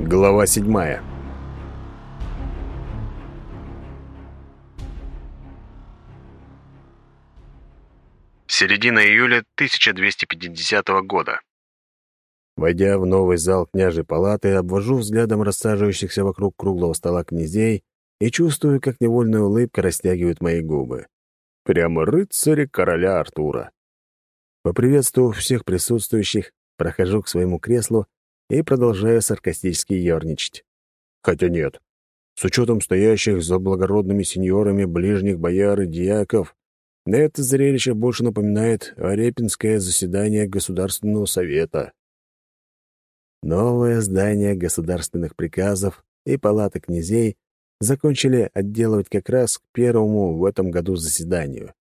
Глава седьмая. Середина июля 1250 года. Войдя в новый зал княжей палаты, обвожу взглядом рассаживающихся вокруг круглого стола князей и чувствую, как невольная улыбка растягивает мои губы. Прямо рыцари короля Артура. Поприветствовав всех присутствующих, прохожу к своему креслу и продолжаю саркастически ерничать. Хотя нет. С учетом стоящих за благородными сеньорами ближних бояр и дьяков, это зрелище больше напоминает Репинское заседание Государственного совета. Новое здание государственных приказов и палаты князей закончили отделывать как раз к первому в этом году заседанию.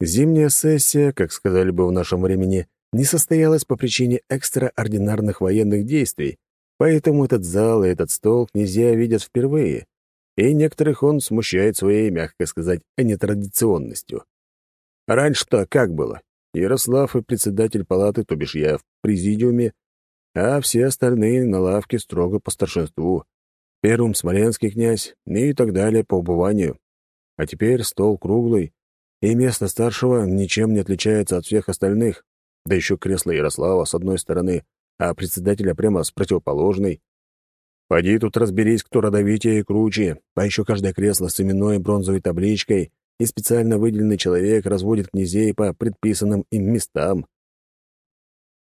Зимняя сессия, как сказали бы в нашем времени, не состоялась по причине экстраординарных военных действий, поэтому этот зал и этот стол князья видят впервые, и некоторых он смущает своей, мягко сказать, нетрадиционностью. Раньше-то как было? Ярослав и председатель палаты, то бишь я, в президиуме, а все остальные на лавке строго по старшинству. Первым смоленский князь и так далее по убыванию. А теперь стол круглый, и место старшего ничем не отличается от всех остальных, да еще кресло Ярослава с одной стороны, а председателя прямо с противоположной. Пойди тут разберись, кто родовитее и круче, а еще каждое кресло с именной бронзовой табличкой, и специально выделенный человек разводит князей по предписанным им местам.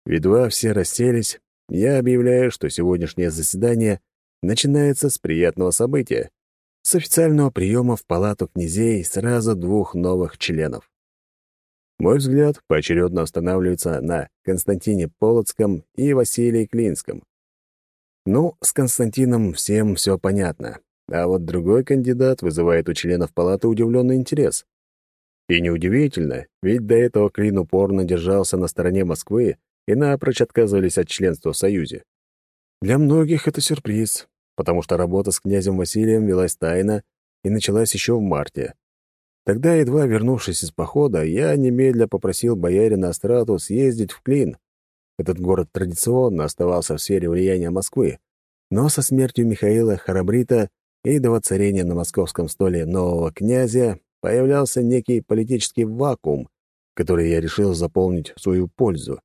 Едва все расселись, я объявляю, что сегодняшнее заседание начинается с приятного события — с официального приема в палату князей сразу двух новых членов. Мой взгляд поочередно останавливается на Константине Полоцком и Василии Клинском. Ну, с Константином всем все понятно, а вот другой кандидат вызывает у членов палаты удивленный интерес. И неудивительно, ведь до этого Клин упорно держался на стороне Москвы и напрочь отказывались от членства в Союзе. Для многих это сюрприз, потому что работа с князем Василием велась тайно и началась еще в марте. Тогда, едва вернувшись из похода, я немедля попросил боярина Астрату съездить в Клин. Этот город традиционно оставался в сфере влияния Москвы, но со смертью Михаила Харабрита и до воцарения на московском столе нового князя появлялся некий политический вакуум, который я решил заполнить в свою пользу.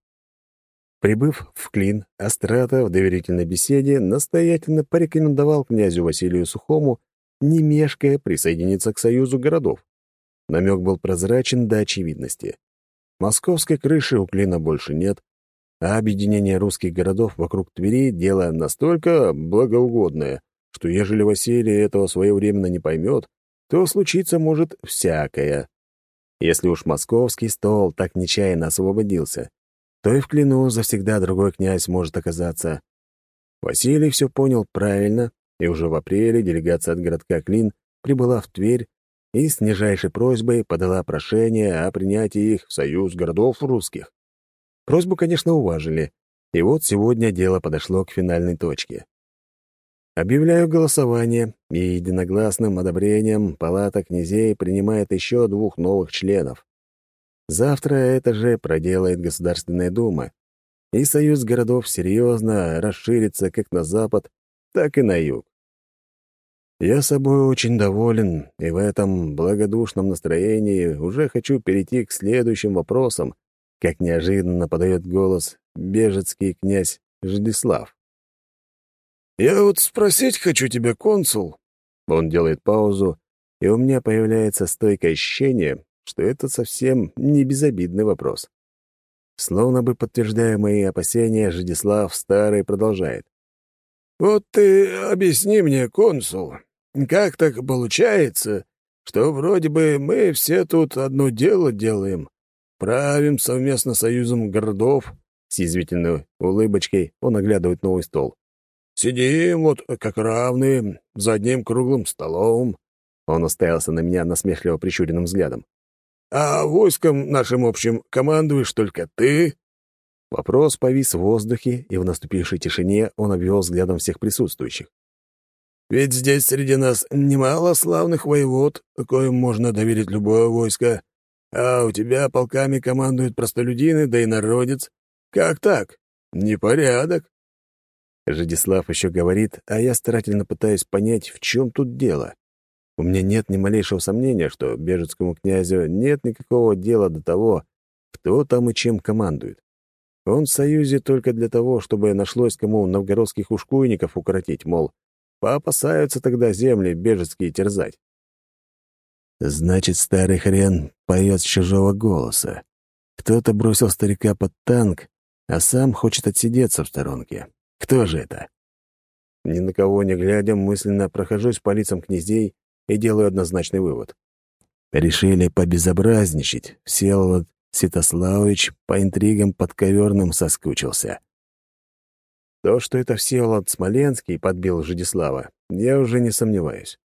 Прибыв в Клин, Астрата в доверительной беседе настоятельно порекомендовал князю Василию Сухому, не мешкая, присоединиться к союзу городов. Намек был прозрачен до очевидности. Московской крыши у Клина больше нет, а объединение русских городов вокруг Твери — дело настолько благоугодное, что ежели Василий этого своевременно не поймет, то случиться может всякое. Если уж московский стол так нечаянно освободился, то и в Клину завсегда другой князь может оказаться. Василий все понял правильно, и уже в апреле делегация от городка Клин прибыла в Тверь и с нижайшей просьбой подала прошение о принятии их в союз городов русских. Просьбу, конечно, уважили, и вот сегодня дело подошло к финальной точке. Объявляю голосование, и единогласным одобрением палата князей принимает еще двух новых членов. Завтра это же проделает Государственная Дума, и союз городов серьезно расширится как на запад, так и на юг. Я собой очень доволен, и в этом благодушном настроении уже хочу перейти к следующим вопросам, как неожиданно подает голос бежецкий князь Ждислав. «Я вот спросить хочу тебя, консул». Он делает паузу, и у меня появляется стойкое ощущение, что это совсем не безобидный вопрос. Словно бы подтверждая мои опасения, Ждислав Старый продолжает. «Вот ты объясни мне, консул, как так получается, что вроде бы мы все тут одно дело делаем, правим совместно союзом городов?» С язвительной улыбочкой он оглядывает новый стол. «Сидим вот как равные, за одним круглым столом». Он уставился на меня насмешливо прищуренным взглядом. «А войском нашим общим командуешь только ты?» Вопрос повис в воздухе, и в наступившей тишине он обвел взглядом всех присутствующих. «Ведь здесь среди нас немало славных воевод, коим можно доверить любое войско, а у тебя полками командуют простолюдины, да и народец. Как так? Непорядок». Жидислав еще говорит, а я старательно пытаюсь понять, в чем тут дело. У меня нет ни малейшего сомнения, что бежецкому князю нет никакого дела до того, кто там и чем командует. Он в союзе только для того, чтобы нашлось кому новгородских ушкуйников укоротить, мол, поопасаются тогда земли бежецкие терзать. Значит, старый хрен поет с чужого голоса. Кто-то бросил старика под танк, а сам хочет отсидеться в сторонке. Кто же это? Ни на кого не глядя, мысленно прохожусь по лицам князей и делаю однозначный вывод. Решили побезобразничать. Всеволод Святославович по интригам подковерным соскучился. То, что это Всеволод Смоленский подбил Жидислава, я уже не сомневаюсь.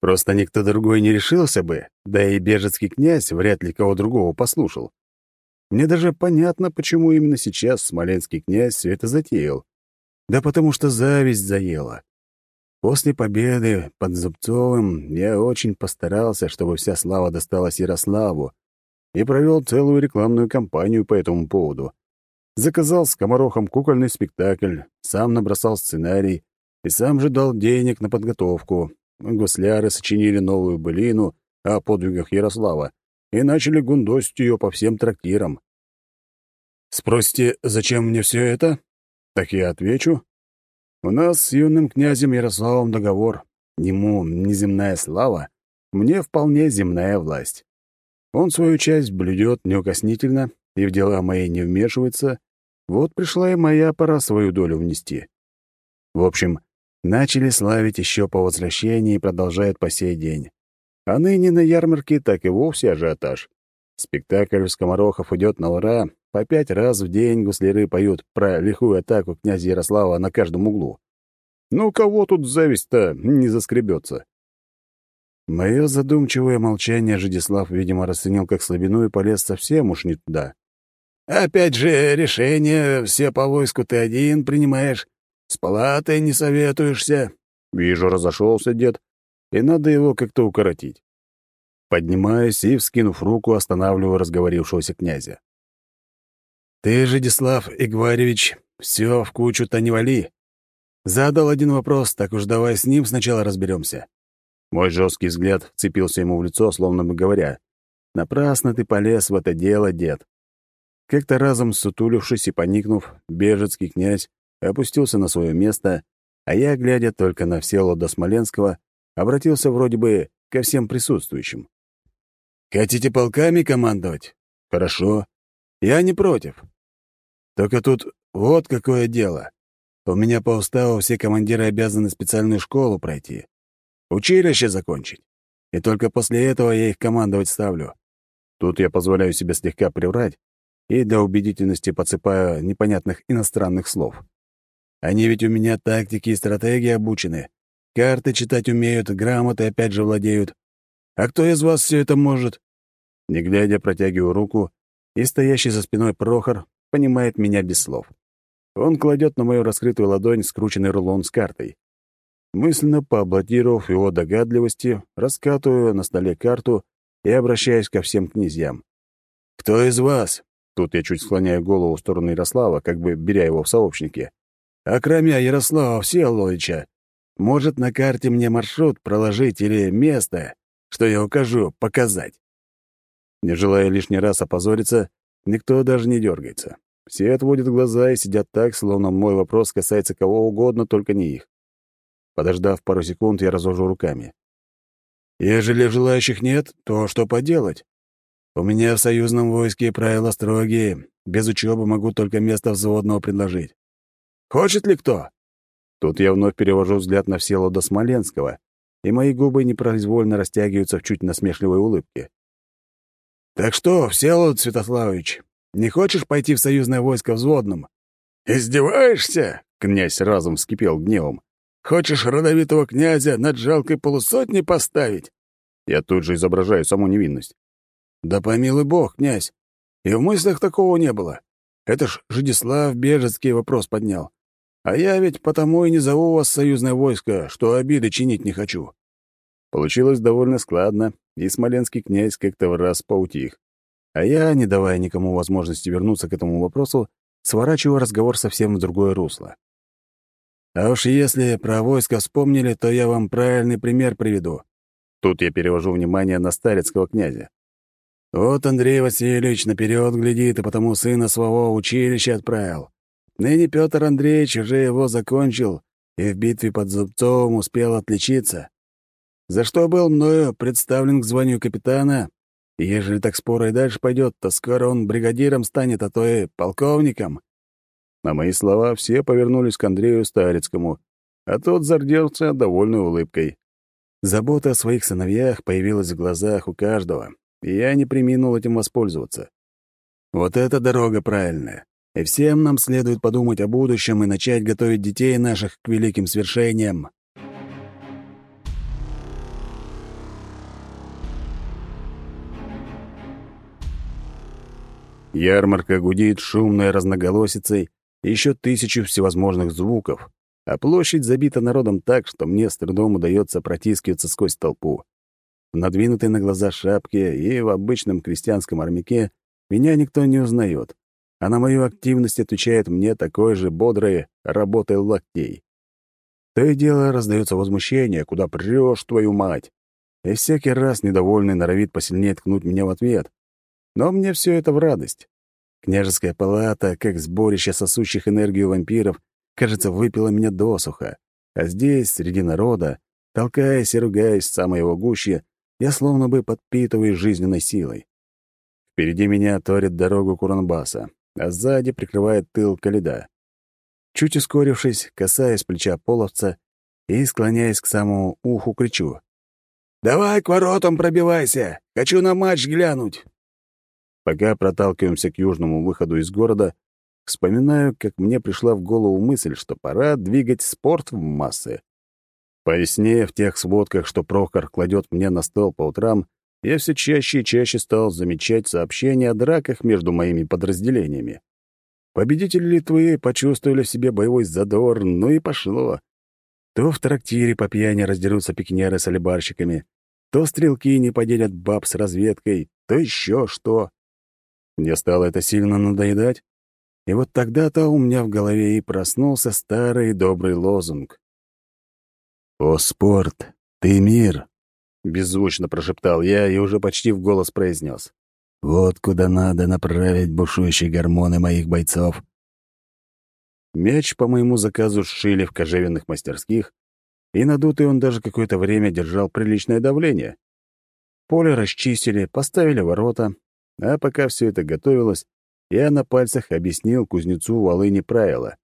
Просто никто другой не решился бы, да и бежецкий князь вряд ли кого другого послушал. Мне даже понятно, почему именно сейчас смоленский князь все это затеял. Да потому что зависть заела. После победы под Зубцовым я очень постарался, чтобы вся слава досталась Ярославу, и провел целую рекламную кампанию по этому поводу. Заказал с Комарохом кукольный спектакль, сам набросал сценарий и сам же дал денег на подготовку, Гусляры сочинили новую былину о подвигах Ярослава и начали гундосить ее по всем трактирам. Спросите, зачем мне все это? Так я отвечу. У нас с юным князем Ярославом договор. Ему неземная слава, мне вполне земная власть. Он свою часть блюдет неукоснительно и в дела мои не вмешивается. Вот пришла и моя пора свою долю внести. В общем, Начали славить еще по возвращении и продолжают по сей день. А ныне на ярмарке так и вовсе ажиотаж. Спектакль у скоморохов идет на ура, по пять раз в день гусляры поют про лихую атаку князя Ярослава на каждом углу. Ну, кого тут зависть-то не заскребется? Мое задумчивое молчание Жидислав, видимо, расценил как слабину и полез совсем уж не туда. «Опять же, решение все по войску ты один принимаешь. С палатой не советуешься. Вижу, разошелся дед, и надо его как-то укоротить. Поднимаюсь и, вскинув руку, останавливаю разговорившегося князя. «Ты же, Дислав Игваревич, все в кучу-то не вали. Задал один вопрос, так уж давай с ним сначала разберемся. Мой жесткий взгляд вцепился ему в лицо, словно бы говоря, «Напрасно ты полез в это дело, дед». Как-то разом сутулившись и поникнув, бежецкий князь опустился на свое место, а я, глядя только на Всеволода Смоленского, обратился вроде бы ко всем присутствующим. «Хотите полками командовать? Хорошо. Я не против. Только тут вот какое дело. У меня по уставу все командиры обязаны специальную школу пройти, училище закончить. И только после этого я их командовать ставлю. Тут я позволяю себе слегка приврать и для убедительности подсыпаю непонятных иностранных слов. Они ведь у меня тактики и стратегии обучены. Карты читать умеют, грамоты опять же владеют. А кто из вас все это может?» Не глядя, протягиваю руку, и стоящий за спиной Прохор понимает меня без слов. Он кладет на мою раскрытую ладонь скрученный рулон с картой. Мысленно поаплодировав его догадливости, раскатываю на столе карту и обращаюсь ко всем князьям. «Кто из вас?» Тут я чуть склоняю голову в сторону Ярослава, как бы беря его в сообщники а кроме Ярослава Всеволодовича, может на карте мне маршрут проложить или место, что я укажу, показать. Не желая лишний раз опозориться, никто даже не дергается. Все отводят глаза и сидят так, словно мой вопрос касается кого угодно, только не их. Подождав пару секунд, я развожу руками. Ежели желающих нет, то что поделать? У меня в союзном войске правила строгие. Без учебы могу только место взводного предложить. Хочет ли кто?» Тут я вновь перевожу взгляд на Всеволода Смоленского, и мои губы непроизвольно растягиваются в чуть насмешливой улыбке. «Так что, Всеволод Святославович, не хочешь пойти в союзное войско взводным?» «Издеваешься?» — князь разом вскипел гневом. «Хочешь родовитого князя над жалкой полусотни поставить?» Я тут же изображаю саму невинность. «Да помилуй бог, князь, и в мыслях такого не было. Это ж Жидислав Бежецкий вопрос поднял. А я ведь потому и не зову вас союзное войско, что обиды чинить не хочу». Получилось довольно складно, и смоленский князь как-то в раз поутих. А я, не давая никому возможности вернуться к этому вопросу, сворачиваю разговор совсем в другое русло. А уж если про войско вспомнили, то я вам правильный пример приведу. Тут я перевожу внимание на старецкого князя. Вот Андрей Васильевич наперед глядит, и потому сына своего училище отправил. Ныне Петр Андреевич уже его закончил и в битве под Зубцовым успел отличиться, за что был мною представлен к званию капитана, ежели так споро и дальше пойдет, то скоро он бригадиром станет, а то и полковником. На мои слова все повернулись к Андрею Старецкому, а тот зарделся довольной улыбкой. Забота о своих сыновьях появилась в глазах у каждого, и я не приминул этим воспользоваться. Вот эта дорога правильная, и всем нам следует подумать о будущем и начать готовить детей наших к великим свершениям. Ярмарка гудит шумной разноголосицей, еще тысячу всевозможных звуков, а площадь забита народом так, что мне с трудом удается протискиваться сквозь толпу. В надвинутой на глаза шапке и в обычном крестьянском армяке меня никто не узнает, а на мою активность отвечает мне такое же бодрое работой локтей. То и дело раздается возмущение, куда прешь, твою мать. И всякий раз недовольный норовит посильнее ткнуть меня в ответ. Но мне все это в радость. Княжеская палата, как сборище сосущих энергию вампиров, кажется, выпила меня досуха. А здесь, среди народа, толкаясь и ругаясь в самой его гуще, я словно бы подпитываюсь жизненной силой. Впереди меня торит дорогу Куранбаса, а сзади прикрывает тыл Каледа. Чуть ускорившись, касаясь плеча половца и склоняясь к самому уху, кричу. «Давай к воротам пробивайся! Хочу на матч глянуть!» Пока проталкиваемся к южному выходу из города, вспоминаю, как мне пришла в голову мысль, что пора двигать спорт в массы. По весне, в тех сводках, что Прохор кладет мне на стол по утрам, я все чаще и чаще стал замечать сообщения о драках между моими подразделениями. Победители Литвы почувствовали в себе боевой задор, ну и пошло. То в трактире по пьяни раздерутся пикинеры с алибарщиками, то стрелки не поделят баб с разведкой, то еще что. Мне стало это сильно надоедать, и вот тогда-то у меня в голове и проснулся старый добрый лозунг. «О, спорт, ты мир!» — беззвучно прошептал я и уже почти в голос произнес. «Вот куда надо направить бушующие гормоны моих бойцов». Мяч по моему заказу сшили в кожевенных мастерских, и надутый он даже какое-то время держал приличное давление. Поле расчистили, поставили ворота, а пока все это готовилось, я на пальцах объяснил кузнецу Волыни правила.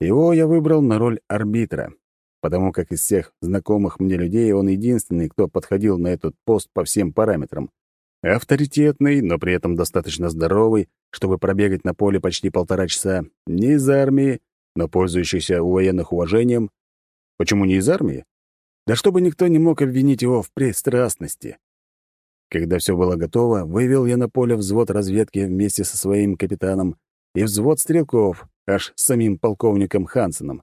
Его я выбрал на роль арбитра, потому как из всех знакомых мне людей он единственный, кто подходил на этот пост по всем параметрам. Авторитетный, но при этом достаточно здоровый, чтобы пробегать на поле почти полтора часа, не из армии, но пользующийся у военных уважением. Почему не из армии? Да чтобы никто не мог обвинить его в пристрастности. Когда все было готово, вывел я на поле взвод разведки вместе со своим капитаном и взвод стрелков, аж с самим полковником Хансеном.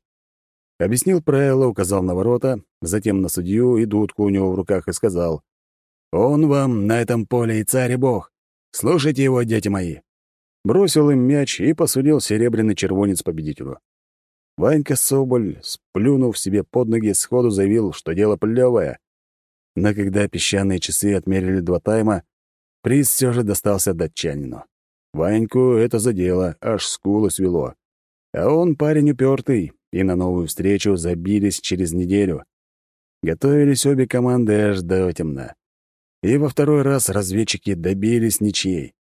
Объяснил правила, указал на ворота, затем на судью и дудку у него в руках и сказал, «Он вам на этом поле и царь и бог. Слушайте его, дети мои». Бросил им мяч и посудил серебряный червонец победителю. Ванька Соболь, сплюнув себе под ноги, сходу заявил, что дело плевое, но когда песчаные часы отмерили два тайма, приз все же достался датчанину. Ваньку это задело, аж скулы свело. А он парень упертый, и на новую встречу забились через неделю. Готовились обе команды аж до темна. И во второй раз разведчики добились ничьей.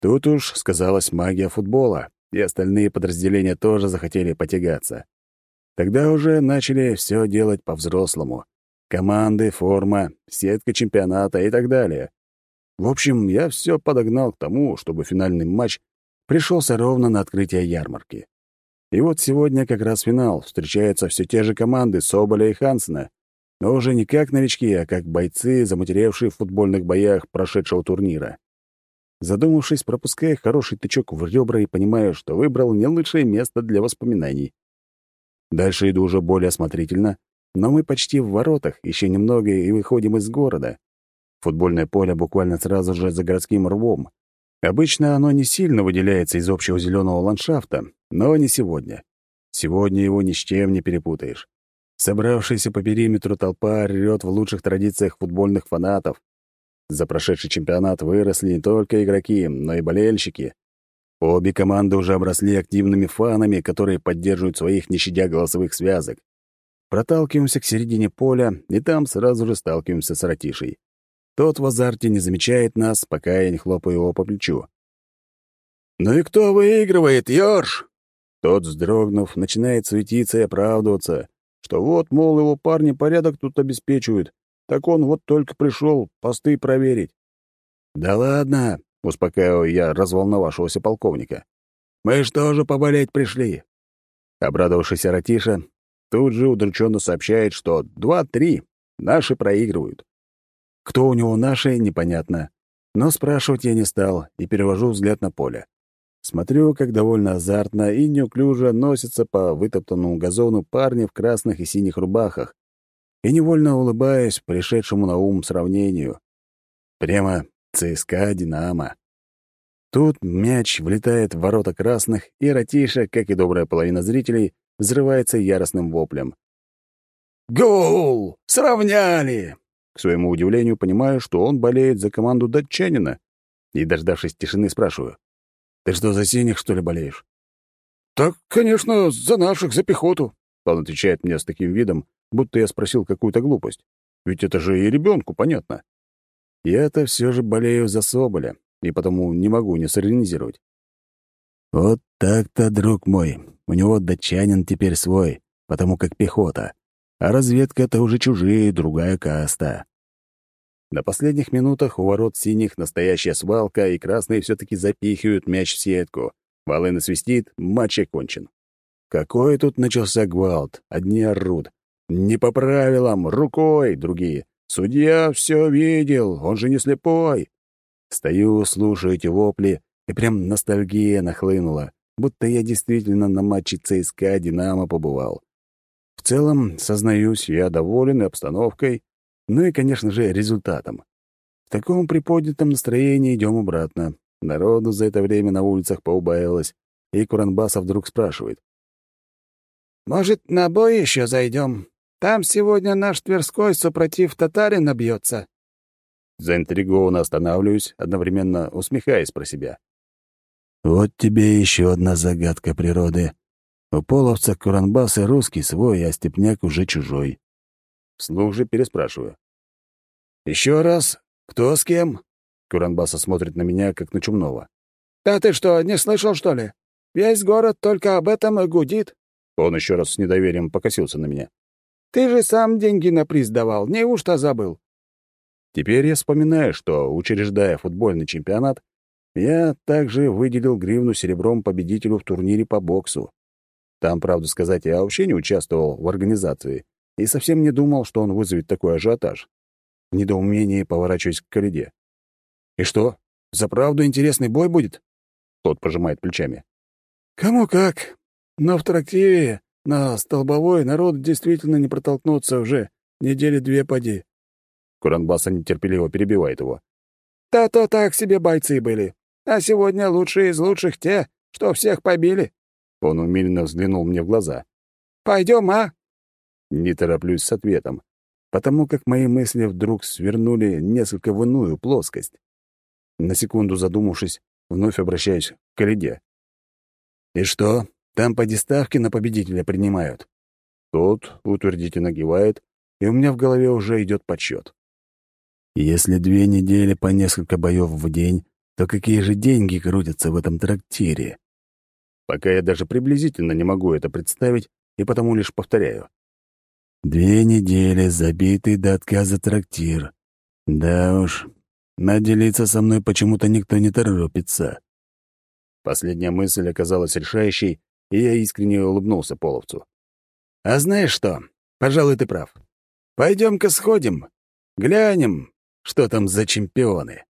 Тут уж сказалась магия футбола, и остальные подразделения тоже захотели потягаться. Тогда уже начали все делать по-взрослому — Команды, форма, сетка чемпионата и так далее. В общем, я все подогнал к тому, чтобы финальный матч пришелся ровно на открытие ярмарки. И вот сегодня как раз финал. Встречаются все те же команды Соболя и Хансена, но уже не как новички, а как бойцы, заматеревшие в футбольных боях прошедшего турнира. Задумавшись, пропуская хороший тычок в ребра и понимая, что выбрал не лучшее место для воспоминаний. Дальше иду уже более осмотрительно, но мы почти в воротах, еще немного и выходим из города. Футбольное поле буквально сразу же за городским рвом. Обычно оно не сильно выделяется из общего зеленого ландшафта, но не сегодня. Сегодня его ни с чем не перепутаешь. Собравшаяся по периметру толпа орёт в лучших традициях футбольных фанатов. За прошедший чемпионат выросли не только игроки, но и болельщики. Обе команды уже обросли активными фанами, которые поддерживают своих, не щадя голосовых связок. Проталкиваемся к середине поля, и там сразу же сталкиваемся с Ратишей. Тот в азарте не замечает нас, пока я не хлопаю его по плечу. «Ну и кто выигрывает, Йорш?» Тот, вздрогнув, начинает светиться и оправдываться, что вот, мол, его парни порядок тут обеспечивают, так он вот только пришел посты проверить. «Да ладно», — успокаиваю я разволновавшегося полковника. «Мы что же поболеть пришли?» Обрадовавшийся Ратиша тут же удрученно сообщает, что два-три наши проигрывают. Кто у него наши, непонятно. Но спрашивать я не стал и перевожу взгляд на поле. Смотрю, как довольно азартно и неуклюже носятся по вытоптанному газону парни в красных и синих рубахах, и невольно улыбаюсь пришедшему на ум сравнению. Прямо ЦСКА «Динамо». Тут мяч влетает в ворота красных, и Ратиша, как и добрая половина зрителей, взрывается яростным воплем. «Гол! Сравняли!» К своему удивлению понимаю, что он болеет за команду датчанина, и, дождавшись тишины, спрашиваю. Ты что, за синих, что ли, болеешь?» «Так, конечно, за наших, за пехоту», — он отвечает мне с таким видом, будто я спросил какую-то глупость. Ведь это же и ребенку понятно. Я-то все же болею за Соболя, и потому не могу не сорганизировать. Вот так-то, друг мой. У него датчанин теперь свой, потому как пехота. А разведка — это уже чужие, другая каста. На последних минутах у ворот синих настоящая свалка, и красные все таки запихивают мяч в сетку. Волына свистит, матч окончен. Какой тут начался гвалт? Одни орут. Не по правилам, рукой, другие. Судья все видел, он же не слепой. Стою, слушаю эти вопли, и прям ностальгия нахлынула, будто я действительно на матче ЦСКА «Динамо» побывал. В целом, сознаюсь, я доволен обстановкой, ну и, конечно же, результатом. В таком приподнятом настроении идем обратно. Народу за это время на улицах поубавилось, и Куранбасов вдруг спрашивает. «Может, на бой еще зайдем? Там сегодня наш Тверской супротив татарин набьется». Заинтригованно останавливаюсь, одновременно усмехаясь про себя. «Вот тебе еще одна загадка природы. У половца Куранбас и русский свой, а степняк уже чужой. Вслух же переспрашиваю. «Еще раз? Кто с кем?» Куранбаса смотрит на меня, как на чумного. «Да ты что, не слышал, что ли? Весь город только об этом и гудит». Он еще раз с недоверием покосился на меня. «Ты же сам деньги на приз давал, неужто забыл?» Теперь я вспоминаю, что, учреждая футбольный чемпионат, я также выделил гривну серебром победителю в турнире по боксу. Там, правду сказать, я вообще не участвовал в организации, и совсем не думал, что он вызовет такой ажиотаж. В недоумении поворачиваясь к Коляде. «И что, за правду интересный бой будет?» Тот пожимает плечами. «Кому как. Но в трактире на Столбовой народ действительно не протолкнуться уже. Недели две поди». Куранбаса нетерпеливо перебивает его. «Да-то так себе бойцы были. А сегодня лучшие из лучших те, что всех побили». Он умильно взглянул мне в глаза. «Пойдем, а?» Не тороплюсь с ответом, потому как мои мысли вдруг свернули несколько в иную плоскость. На секунду задумавшись, вновь обращаюсь к Каледе. «И что, там по диставке на победителя принимают?» Тот утвердительно кивает, и у меня в голове уже идет подсчет. Если две недели по несколько боев в день, то какие же деньги крутятся в этом трактире? Пока я даже приблизительно не могу это представить, и потому лишь повторяю. Две недели, забитый до отказа трактир. Да уж, наделиться со мной почему-то никто не торопится. Последняя мысль оказалась решающей, и я искренне улыбнулся половцу. «А знаешь что? Пожалуй, ты прав. Пойдем-ка сходим, глянем, что там за чемпионы».